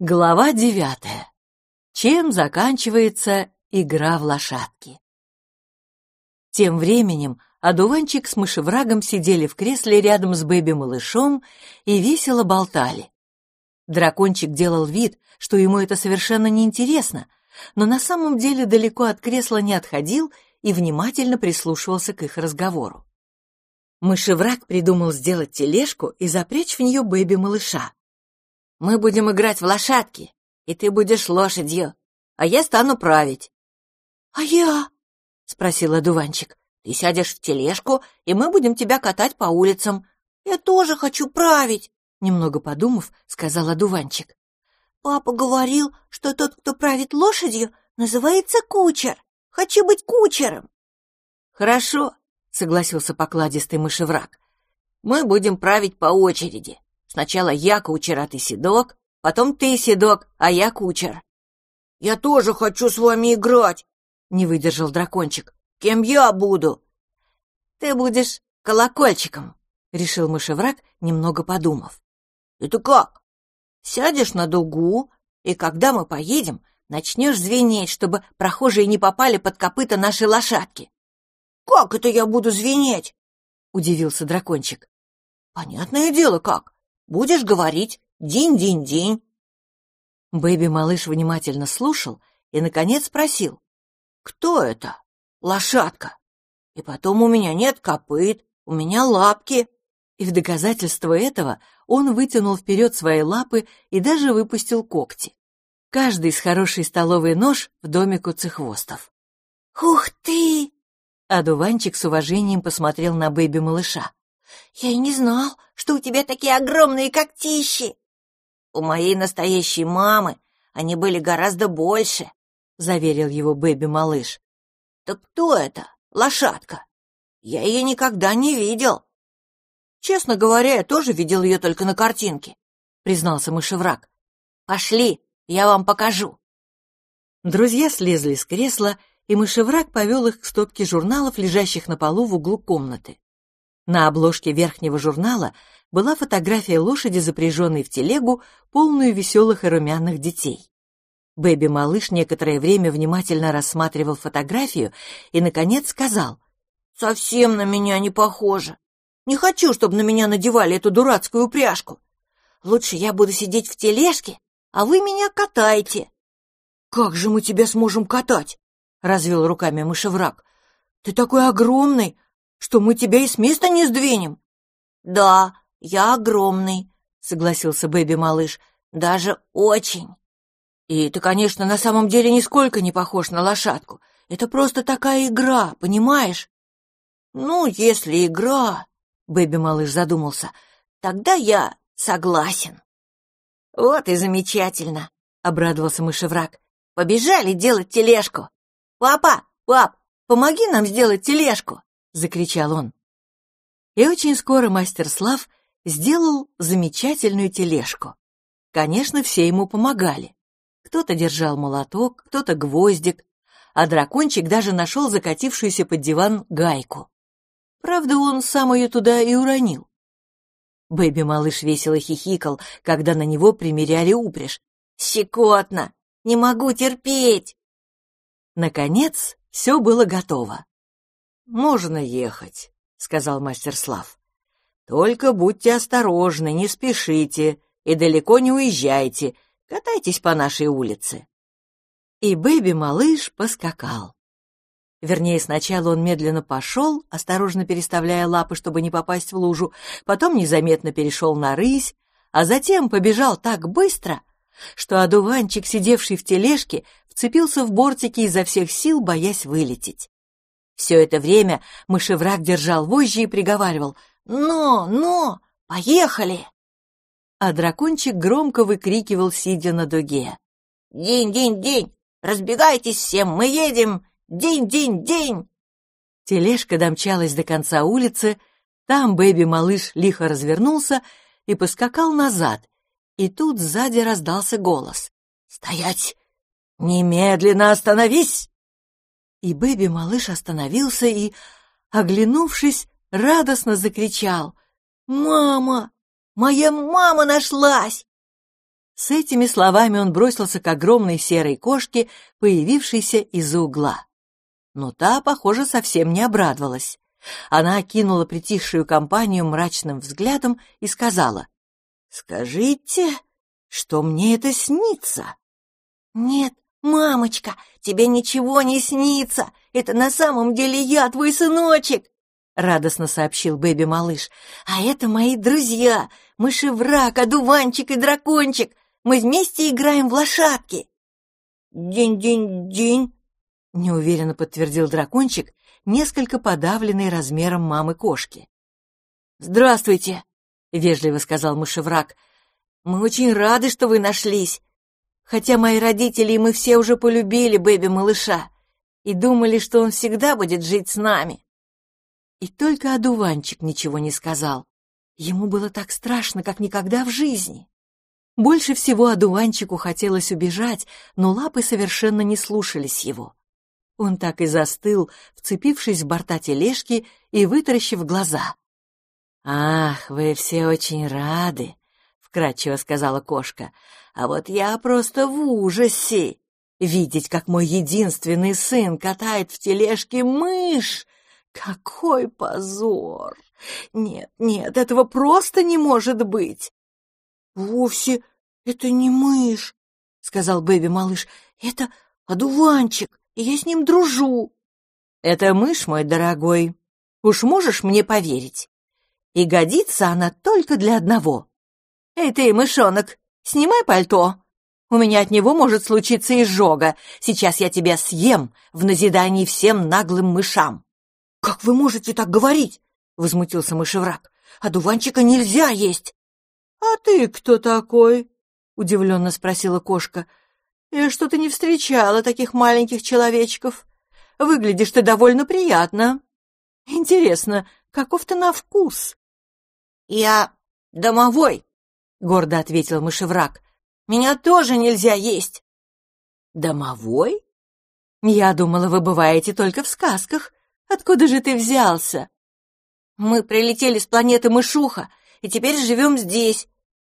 Глава девятая. Чем заканчивается игра в лошадки? Тем временем одуванчик с мышеврагом сидели в кресле рядом с бэби-малышом и весело болтали. Дракончик делал вид, что ему это совершенно неинтересно, но на самом деле далеко от кресла не отходил и внимательно прислушивался к их разговору. Мышевраг придумал сделать тележку и запрячь в нее бэби-малыша. Мы будем играть в лошадки, и ты будешь лошадью, а я стану править. — А я? — спросил одуванчик. — Ты сядешь в тележку, и мы будем тебя катать по улицам. Я тоже хочу править, — немного подумав, сказал одуванчик. — Папа говорил, что тот, кто правит лошадью, называется кучер. Хочу быть кучером. — Хорошо, — согласился покладистый мышевраг. — Мы будем править по очереди. Сначала я кучер, а ты седок, потом ты седок, а я кучер. — Я тоже хочу с вами играть, — не выдержал дракончик. — Кем я буду? — Ты будешь колокольчиком, — решил мышевраг, немного подумав. — Это как? Сядешь на дугу, и когда мы поедем, начнешь звенеть, чтобы прохожие не попали под копыта нашей лошадки. — Как это я буду звенеть? — удивился дракончик. — Понятное дело, как. Будешь говорить «динь-динь-динь». Бэби-малыш внимательно слушал и, наконец, спросил. «Кто это? Лошадка. И потом у меня нет копыт, у меня лапки». И в доказательство этого он вытянул вперед свои лапы и даже выпустил когти. Каждый с хорошей столовой нож в доме куцехвостов. «Ух ты!» Адуванчик с уважением посмотрел на бэби-малыша. «Я и не знал, что у тебя такие огромные когтищи!» «У моей настоящей мамы они были гораздо больше», — заверил его Бэби-малыш. «Так кто это, лошадка? Я ее никогда не видел». «Честно говоря, я тоже видел ее только на картинке», — признался мышевраг. «Пошли, я вам покажу». Друзья слезли с кресла, и мышевраг повел их к стопке журналов, лежащих на полу в углу комнаты. На обложке верхнего журнала была фотография лошади, запряженной в телегу, полную веселых и румяных детей. Бэби-малыш некоторое время внимательно рассматривал фотографию и, наконец, сказал, «Совсем на меня не похоже. Не хочу, чтобы на меня надевали эту дурацкую упряжку. Лучше я буду сидеть в тележке, а вы меня катайте». «Как же мы тебя сможем катать?» — развел руками мышевраг. «Ты такой огромный, что мы тебя и с места не сдвинем. Да, я огромный, согласился Бэби-малыш, даже очень. И ты, конечно, на самом деле нисколько не похож на лошадку. Это просто такая игра, понимаешь? Ну, если игра, Бэби-малыш задумался, тогда я согласен. Вот и замечательно, обрадовался мышевраг. Побежали делать тележку. Папа, пап, помоги нам сделать тележку. — закричал он. И очень скоро мастер Слав сделал замечательную тележку. Конечно, все ему помогали. Кто-то держал молоток, кто-то гвоздик, а дракончик даже нашел закатившуюся под диван гайку. Правда, он сам ее туда и уронил. Бэби-малыш весело хихикал, когда на него примеряли упряжь. «Щекотно! Не могу терпеть!» Наконец, все было готово. «Можно ехать», — сказал мастер Слав. «Только будьте осторожны, не спешите и далеко не уезжайте, катайтесь по нашей улице». И Бэби-малыш поскакал. Вернее, сначала он медленно пошел, осторожно переставляя лапы, чтобы не попасть в лужу, потом незаметно перешел на рысь, а затем побежал так быстро, что одуванчик, сидевший в тележке, вцепился в бортики изо всех сил, боясь вылететь. Все это время мышевраг держал вожжи и приговаривал «Но, но, поехали!» А дракончик громко выкрикивал, сидя на дуге. «День, день, день! Разбегайтесь всем, мы едем! День, день, день!» Тележка домчалась до конца улицы, там бэби-малыш лихо развернулся и поскакал назад, и тут сзади раздался голос. «Стоять! Немедленно остановись!» И Бэби-малыш остановился и, оглянувшись, радостно закричал. «Мама! Моя мама нашлась!» С этими словами он бросился к огромной серой кошке, появившейся из-за угла. Но та, похоже, совсем не обрадовалась. Она окинула притихшую компанию мрачным взглядом и сказала, «Скажите, что мне это снится?» «Нет, мамочка, тебе ничего не снится. Это на самом деле я, твой сыночек!» Радостно сообщил Бэби-малыш. «А это мои друзья, мышевраг, одуванчик и дракончик. Мы вместе играем в лошадки». «День-день-день», — неуверенно подтвердил дракончик, несколько подавленный размером мамы кошки. «Здравствуйте», — вежливо сказал мышевраг. «Мы очень рады, что вы нашлись. Хотя мои родители и мы все уже полюбили Бэби-малыша и думали, что он всегда будет жить с нами». И только одуванчик ничего не сказал. Ему было так страшно, как никогда в жизни. Больше всего одуванчику хотелось убежать, но лапы совершенно не слушались его. Он так и застыл, вцепившись в борта тележки и вытаращив глаза. «Ах, вы все очень рады!» — вкратчиво сказала кошка. А вот я просто в ужасе. Видеть, как мой единственный сын катает в тележке мышь. Какой позор! Нет, нет, этого просто не может быть. Вовсе это не мышь, сказал Бэби-малыш. Это одуванчик, и я с ним дружу. Это мышь, мой дорогой. Уж можешь мне поверить. И годится она только для одного. Эй ты, мышонок, Снимай пальто. У меня от него может случиться изжога. Сейчас я тебя съем в назидании всем наглым мышам». «Как вы можете так говорить?» — возмутился мышевраг. «Одуванчика нельзя есть». «А ты кто такой?» — удивленно спросила кошка. «Я что-то не встречала таких маленьких человечков. Выглядишь ты довольно приятно. Интересно, каков ты на вкус?» «Я домовой», — гордо ответил мышевраг. «Меня тоже нельзя есть!» «Домовой? Я думала, вы бываете только в сказках. Откуда же ты взялся?» «Мы прилетели с планеты Мышуха, и теперь живем здесь.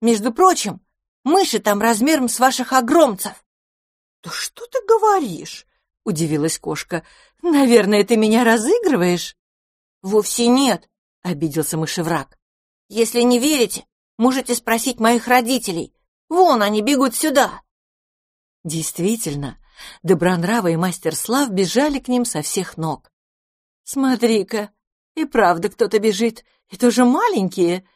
Между прочим, мыши там размером с ваших огромцев». «Да что ты говоришь?» — удивилась кошка. «Наверное, ты меня разыгрываешь?» «Вовсе нет», — обиделся мышевраг. «Если не верите, Можете спросить моих родителей. Вон они бегут сюда!» Действительно, Добронрава и мастер Слав бежали к ним со всех ног. «Смотри-ка, и правда кто-то бежит, и тоже маленькие.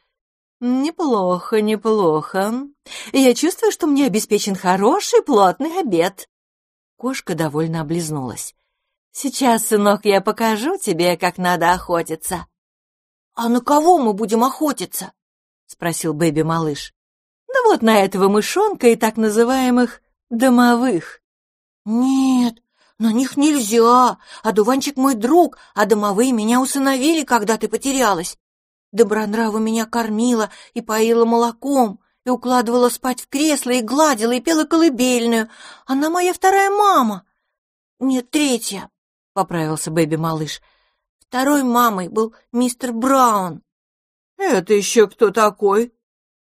Неплохо, неплохо. Я чувствую, что мне обеспечен хороший плотный обед». Кошка довольно облизнулась. «Сейчас, сынок, я покажу тебе, как надо охотиться». «А на кого мы будем охотиться?» Спросил Бэби-малыш. «Да вот на этого мышонка и так называемых домовых». «Нет, на них нельзя. Одуванчик мой друг, а домовые меня усыновили, когда ты потерялась. Добронрава меня кормила и поила молоком, и укладывала спать в кресло, и гладила, и пела колыбельную. Она моя вторая мама. Нет, третья, — поправился Бэби-малыш. Второй мамой был мистер Браун. «Это еще кто такой?»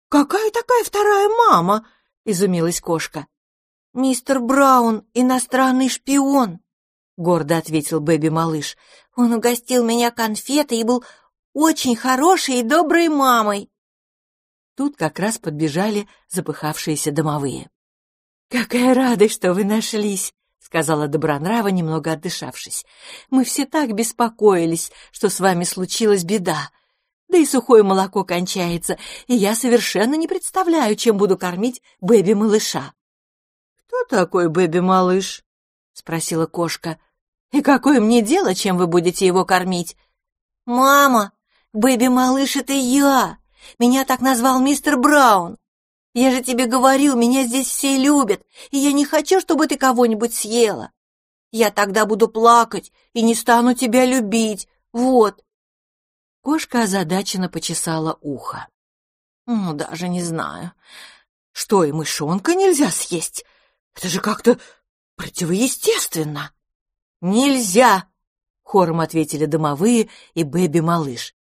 «Какая такая вторая мама?» — изумилась кошка. «Мистер Браун — иностранный шпион», — гордо ответил Бэби-малыш. «Он угостил меня конфетой и был очень хорошей и доброй мамой». Тут как раз подбежали запыхавшиеся домовые. «Какая радость, что вы нашлись!» — сказала Добронрава, немного отдышавшись. «Мы все так беспокоились, что с вами случилась беда. Да и сухое молоко кончается, и я совершенно не представляю, чем буду кормить бэби-малыша. «Кто такой бэби-малыш?» — спросила кошка. «И какое мне дело, чем вы будете его кормить?» «Мама, бэби-малыш — это я! Меня так назвал мистер Браун! Я же тебе говорил, меня здесь все любят, и я не хочу, чтобы ты кого-нибудь съела. Я тогда буду плакать и не стану тебя любить. Вот, Кошка озадаченно почесала ухо. «Ну, даже не знаю. Что, и мышонка нельзя съесть? Это же как-то противоестественно!» «Нельзя!» — хором ответили домовые и Бэби-малыш.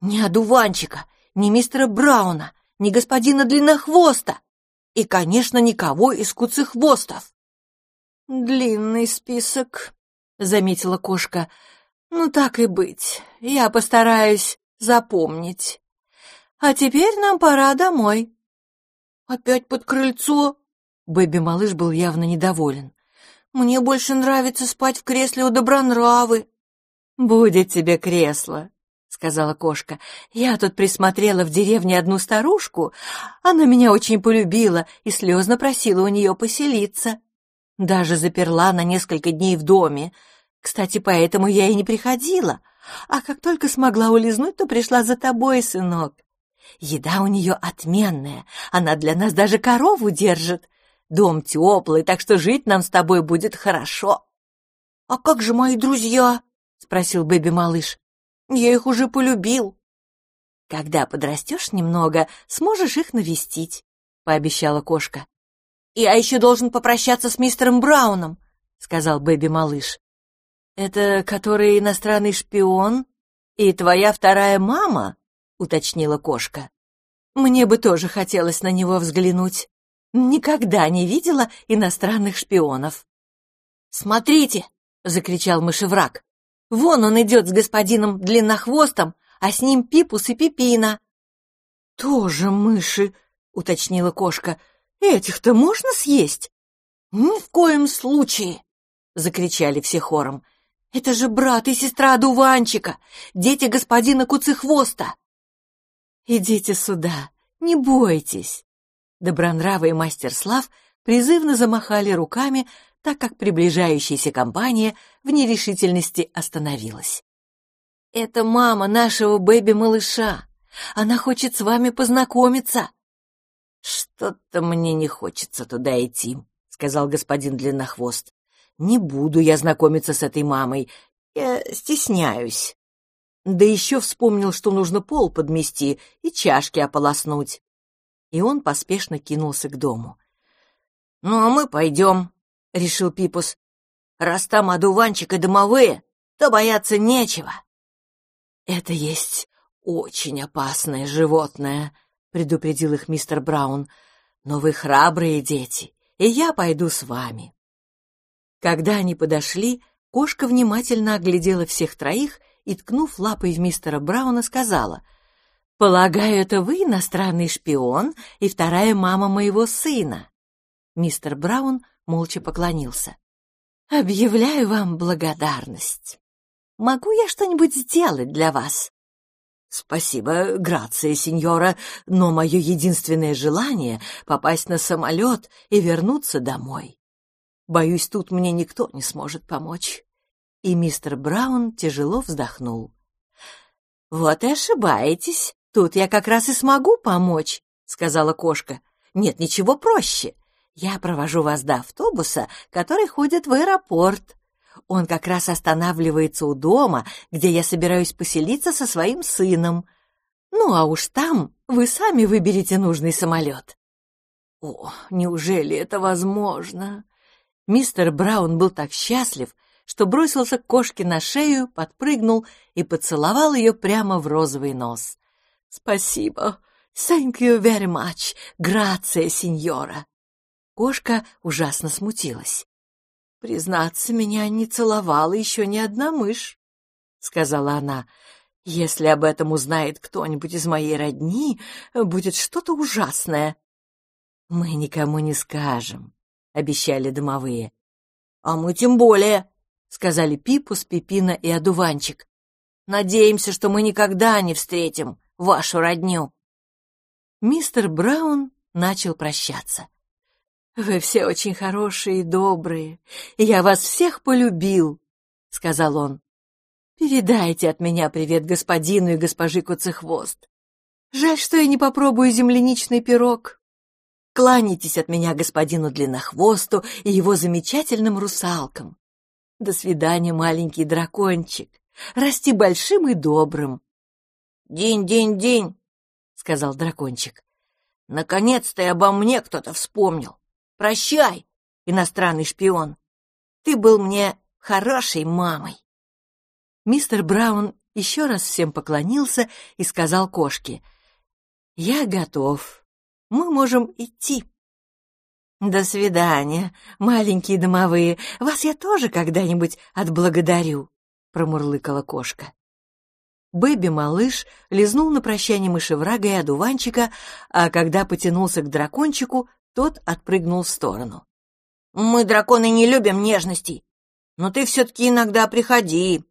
«Ни одуванчика, ни мистера Брауна, ни господина Длиннохвоста! И, конечно, никого из куцехвостов. «Длинный список», — заметила кошка. «Ну, так и быть, я постараюсь запомнить. А теперь нам пора домой». «Опять под крыльцо?» Бэби-малыш был явно недоволен. «Мне больше нравится спать в кресле у Добронравы». «Будет тебе кресло», — сказала кошка. «Я тут присмотрела в деревне одну старушку. Она меня очень полюбила и слезно просила у нее поселиться. Даже заперла на несколько дней в доме. Кстати, поэтому я и не приходила. А как только смогла улизнуть, то пришла за тобой, сынок. Еда у нее отменная, она для нас даже корову держит. Дом теплый, так что жить нам с тобой будет хорошо. — А как же мои друзья? — спросил Бэби-малыш. — Я их уже полюбил. — Когда подрастешь немного, сможешь их навестить, — пообещала кошка. — Я еще должен попрощаться с мистером Брауном, — сказал Бэби-малыш. — Это который иностранный шпион и твоя вторая мама? — уточнила кошка. «Мне бы тоже хотелось на него взглянуть. Никогда не видела иностранных шпионов». «Смотрите!» — закричал мышевраг. «Вон он идет с господином Длиннохвостом, а с ним Пипус и Пипина». «Тоже мыши!» — уточнила кошка. «Этих-то можно съесть?» «Ни в коем случае!» — закричали все хором. «Это же брат и сестра одуванчика, дети господина Куцехвоста!» «Идите сюда, не бойтесь!» Добронравый мастер Слав призывно замахали руками, так как приближающаяся компания в нерешительности остановилась. «Это мама нашего бэби-малыша. Она хочет с вами познакомиться». «Что-то мне не хочется туда идти», — сказал господин Длиннохвост. «Не буду я знакомиться с этой мамой. Я стесняюсь». Да еще вспомнил, что нужно пол подмести и чашки ополоснуть. И он поспешно кинулся к дому. «Ну, а мы пойдем», — решил Пипус. «Раз там одуванчик и домовые, то бояться нечего». «Это есть очень опасное животное», — предупредил их мистер Браун. «Но вы храбрые дети, и я пойду с вами». Когда они подошли, кошка внимательно оглядела всех троих и, ткнув лапой в мистера Брауна, сказала, «Полагаю, это вы иностранный шпион и вторая мама моего сына». Мистер Браун молча поклонился. «Объявляю вам благодарность. Могу я что-нибудь сделать для вас?» «Спасибо, грация, сеньора, но мое единственное желание — попасть на самолет и вернуться домой. Боюсь, тут мне никто не сможет помочь» и мистер Браун тяжело вздохнул. «Вот и ошибаетесь. Тут я как раз и смогу помочь», — сказала кошка. «Нет ничего проще. Я провожу вас до автобуса, который ходит в аэропорт. Он как раз останавливается у дома, где я собираюсь поселиться со своим сыном. Ну, а уж там вы сами выберете нужный самолет». О, неужели это возможно? Мистер Браун был так счастлив, что бросился к кошке на шею, подпрыгнул и поцеловал ее прямо в розовый нос. «Спасибо! Thank you very much! Грация, сеньора!» Кошка ужасно смутилась. «Признаться, меня не целовала еще ни одна мышь», — сказала она. «Если об этом узнает кто-нибудь из моей родни, будет что-то ужасное». «Мы никому не скажем», — обещали домовые. «А мы тем более», — сказали Пипус, Пипина и Одуванчик. «Надеемся, что мы никогда не встретим вашу родню». Мистер Браун начал прощаться. «Вы все очень хорошие и добрые, я вас всех полюбил», — сказал он. «Передайте от меня привет господину и госпожи Куцехвост. Жаль, что я не попробую земляничный пирог. Кланяйтесь от меня господину Длиннохвосту и его замечательным русалкам. До свидания, маленький дракончик. Расти большим и добрым. «День-день-день», — сказал дракончик. «Наконец-то и обо мне кто-то вспомнил. Прощай, иностранный шпион. Ты был мне хорошей мамой». Мистер Браун еще раз всем поклонился и сказал кошке, «Я готов. Мы можем идти». До свидания, маленькие домовые. Вас я тоже когда-нибудь отблагодарю, промурлыкала кошка. Бэби-малыш лизнул на прощание мышеврага и одуванчика, а когда потянулся к дракончику, тот отпрыгнул в сторону. «Мы, драконы, не любим нежностей, но ты все-таки иногда приходи.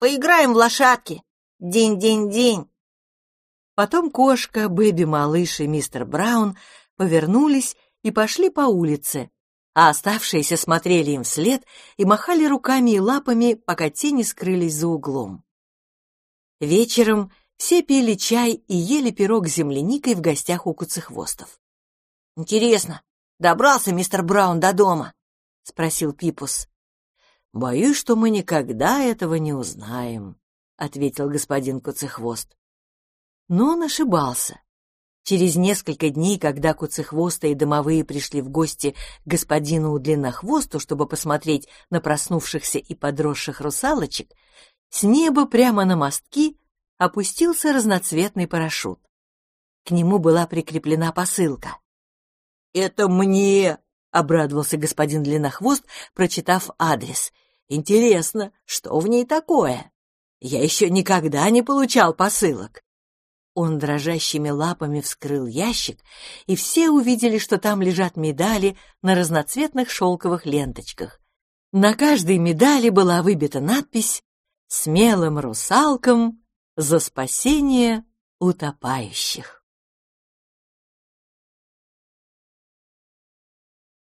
Поиграем в лошадки. День-день-день». Потом кошка, Бэби-малыш и мистер Браун повернулись и пошли по улице, а оставшиеся смотрели им вслед и махали руками и лапами, пока тени скрылись за углом. Вечером все пили чай и ели пирог с земляникой в гостях у куцехвостов. «Интересно, добрался мистер Браун до дома?» — спросил Пипус. «Боюсь, что мы никогда этого не узнаем», — ответил господин Куцехвост. Но он ошибался. Через несколько дней, когда Куцехвоста и домовые пришли в гости к господину Длиннохвосту, чтобы посмотреть на проснувшихся и подросших русалочек, с неба прямо на мостки опустился разноцветный парашют. К нему была прикреплена посылка. «Это мне!» — обрадовался господин Длиннохвост, прочитав адрес. «Интересно, что в ней такое? Я еще никогда не получал посылок». Он дрожащими лапами вскрыл ящик, и все увидели, что там лежат медали на разноцветных шелковых ленточках. На каждой медали была выбита надпись смелым русалкам за спасение утопающих.